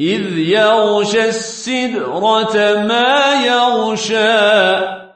إذ يغشى السدرة ما يغشى